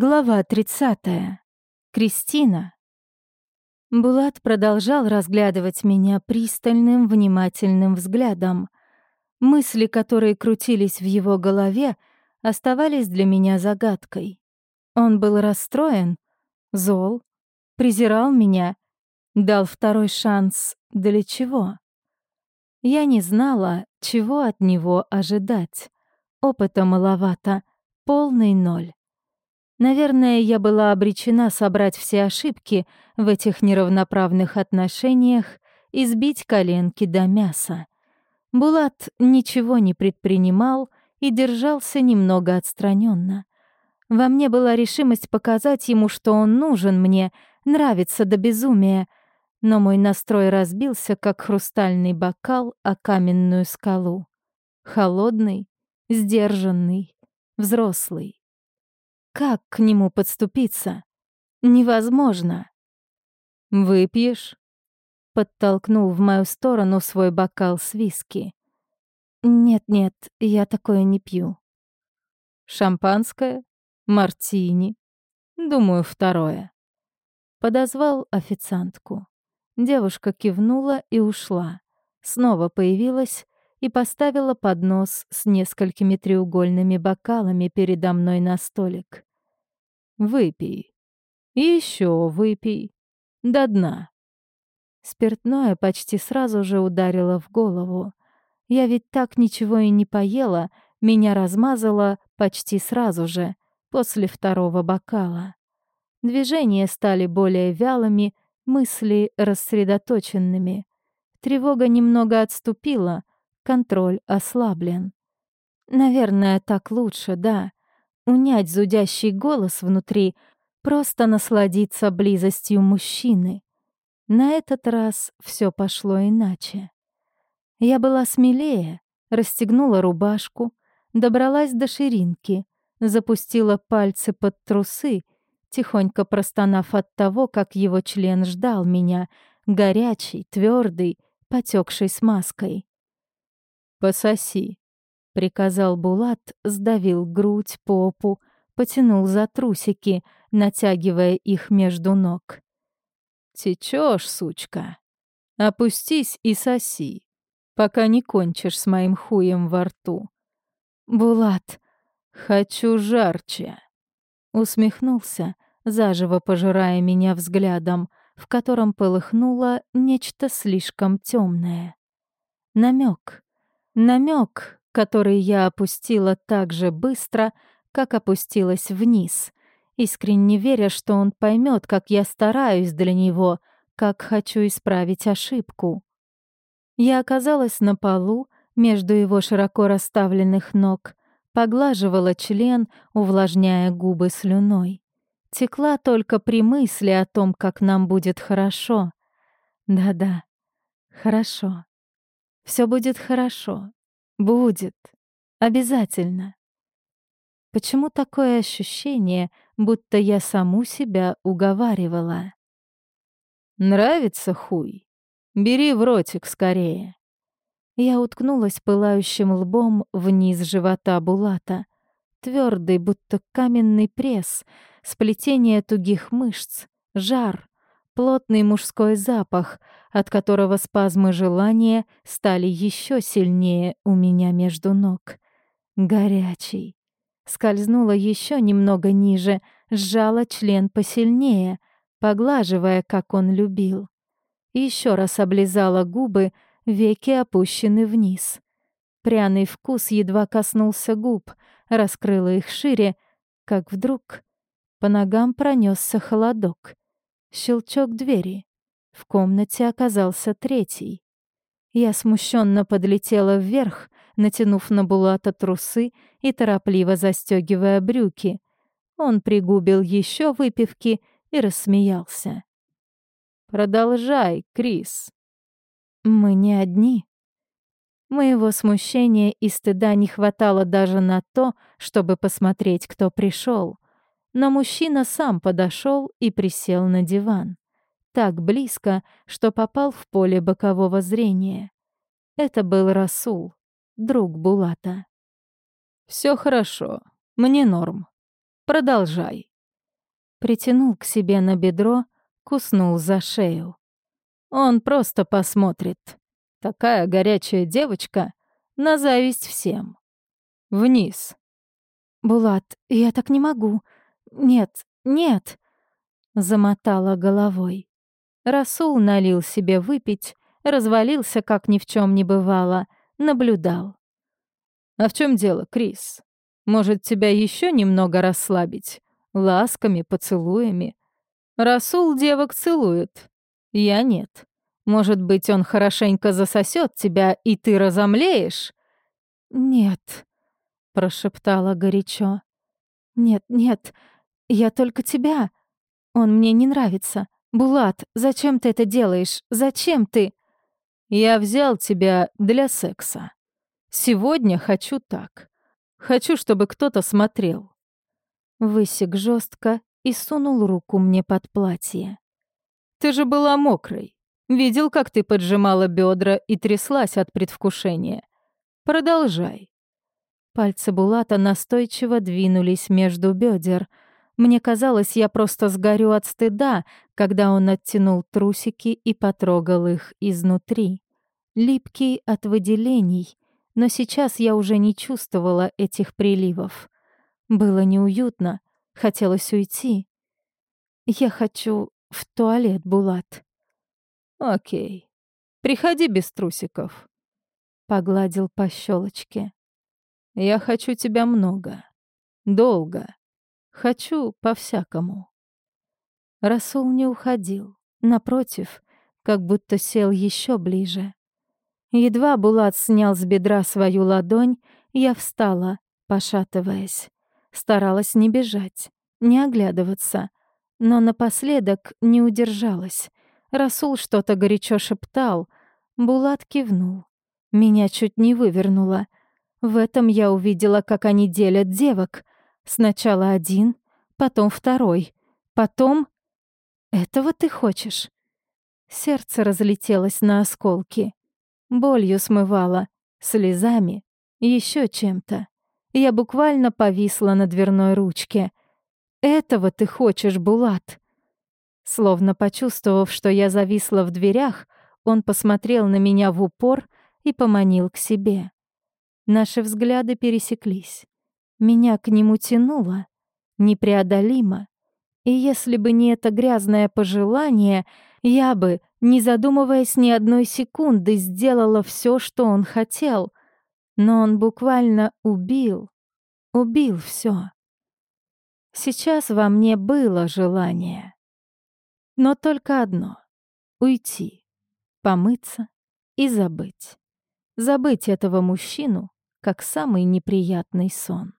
Глава 30. Кристина. Булат продолжал разглядывать меня пристальным, внимательным взглядом. Мысли, которые крутились в его голове, оставались для меня загадкой. Он был расстроен, зол, презирал меня, дал второй шанс для чего? Я не знала, чего от него ожидать. Опыта маловато, полный ноль. Наверное, я была обречена собрать все ошибки в этих неравноправных отношениях и сбить коленки до мяса. Булат ничего не предпринимал и держался немного отстраненно. Во мне была решимость показать ему, что он нужен мне, нравится до безумия, но мой настрой разбился, как хрустальный бокал о каменную скалу. Холодный, сдержанный, взрослый. Как к нему подступиться? Невозможно. «Выпьешь?» Подтолкнул в мою сторону свой бокал с виски. «Нет-нет, я такое не пью». «Шампанское? Мартини?» «Думаю, второе». Подозвал официантку. Девушка кивнула и ушла. Снова появилась и поставила поднос с несколькими треугольными бокалами передо мной на столик. Выпей. И еще выпей. До дна. Спиртное почти сразу же ударило в голову. Я ведь так ничего и не поела, меня размазало почти сразу же, после второго бокала. Движения стали более вялыми, мысли рассредоточенными. Тревога немного отступила, контроль ослаблен. Наверное, так лучше, да унять зудящий голос внутри, просто насладиться близостью мужчины. На этот раз все пошло иначе. Я была смелее, расстегнула рубашку, добралась до ширинки, запустила пальцы под трусы, тихонько простонав от того, как его член ждал меня, горячий, твердый, потекший смазкой. «Пососи», приказал Булат, сдавил грудь, попу, потянул за трусики, натягивая их между ног. Течешь, сучка. Опустись и соси, пока не кончишь с моим хуем во рту. Булат, хочу жарче. Усмехнулся, заживо пожирая меня взглядом, в котором полыхнуло нечто слишком темное. Намек, намек, который я опустила так же быстро, как опустилась вниз, искренне веря, что он поймет, как я стараюсь для него, как хочу исправить ошибку. Я оказалась на полу между его широко расставленных ног, поглаживала член, увлажняя губы слюной. Текла только при мысли о том, как нам будет хорошо. Да-да, хорошо. Все будет хорошо. Будет. Обязательно. Почему такое ощущение, будто я саму себя уговаривала? Нравится хуй? Бери в ротик скорее. Я уткнулась пылающим лбом вниз живота Булата. Твердый, будто каменный пресс, сплетение тугих мышц, жар, плотный мужской запах, от которого спазмы желания стали еще сильнее у меня между ног. Горячий. Скользнула еще немного ниже, сжала член посильнее, поглаживая, как он любил. Еще раз облизала губы, веки опущены вниз. Пряный вкус едва коснулся губ, раскрыла их шире, как вдруг по ногам пронесся холодок. Щелчок двери. В комнате оказался третий. Я смущенно подлетела вверх, натянув на Булата трусы и торопливо застегивая брюки. Он пригубил еще выпивки и рассмеялся. «Продолжай, Крис». «Мы не одни». Моего смущения и стыда не хватало даже на то, чтобы посмотреть, кто пришел но мужчина сам подошел и присел на диван. Так близко, что попал в поле бокового зрения. Это был Расул, друг Булата. Все хорошо, мне норм. Продолжай», Притянул к себе на бедро, куснул за шею. Он просто посмотрит. Такая горячая девочка на зависть всем. Вниз. «Булат, я так не могу. Нет, нет!» Замотала головой. Расул налил себе выпить, развалился, как ни в чем не бывало, наблюдал. «А в чем дело, Крис? Может, тебя еще немного расслабить? Ласками, поцелуями? Расул девок целует. Я нет. Может быть, он хорошенько засосет тебя, и ты разомлеешь?» «Нет», — прошептала горячо. «Нет, нет, я только тебя. Он мне не нравится. Булат, зачем ты это делаешь? Зачем ты?» «Я взял тебя для секса. Сегодня хочу так. Хочу, чтобы кто-то смотрел». Высек жестко и сунул руку мне под платье. «Ты же была мокрой. Видел, как ты поджимала бедра и тряслась от предвкушения. Продолжай». Пальцы Булата настойчиво двинулись между бедер. Мне казалось, я просто сгорю от стыда, когда он оттянул трусики и потрогал их изнутри. Липкий от выделений, но сейчас я уже не чувствовала этих приливов. Было неуютно, хотелось уйти. Я хочу в туалет, Булат. Окей. Приходи без трусиков. Погладил по щелочке. Я хочу тебя много. Долго. Хочу по-всякому. Расул не уходил. Напротив, как будто сел еще ближе. Едва Булат снял с бедра свою ладонь, я встала, пошатываясь. Старалась не бежать, не оглядываться, но напоследок не удержалась. Расул что-то горячо шептал. Булат кивнул. Меня чуть не вывернуло — в этом я увидела, как они делят девок. Сначала один, потом второй, потом... Этого ты хочешь? Сердце разлетелось на осколки. Болью смывало, слезами, еще чем-то. Я буквально повисла на дверной ручке. «Этого ты хочешь, Булат?» Словно почувствовав, что я зависла в дверях, он посмотрел на меня в упор и поманил к себе. Наши взгляды пересеклись. Меня к нему тянуло, непреодолимо. И если бы не это грязное пожелание, я бы, не задумываясь ни одной секунды, сделала все, что он хотел. Но он буквально убил, убил все. Сейчас во мне было желание. Но только одно — уйти, помыться и забыть. Забыть этого мужчину, как самый неприятный сон.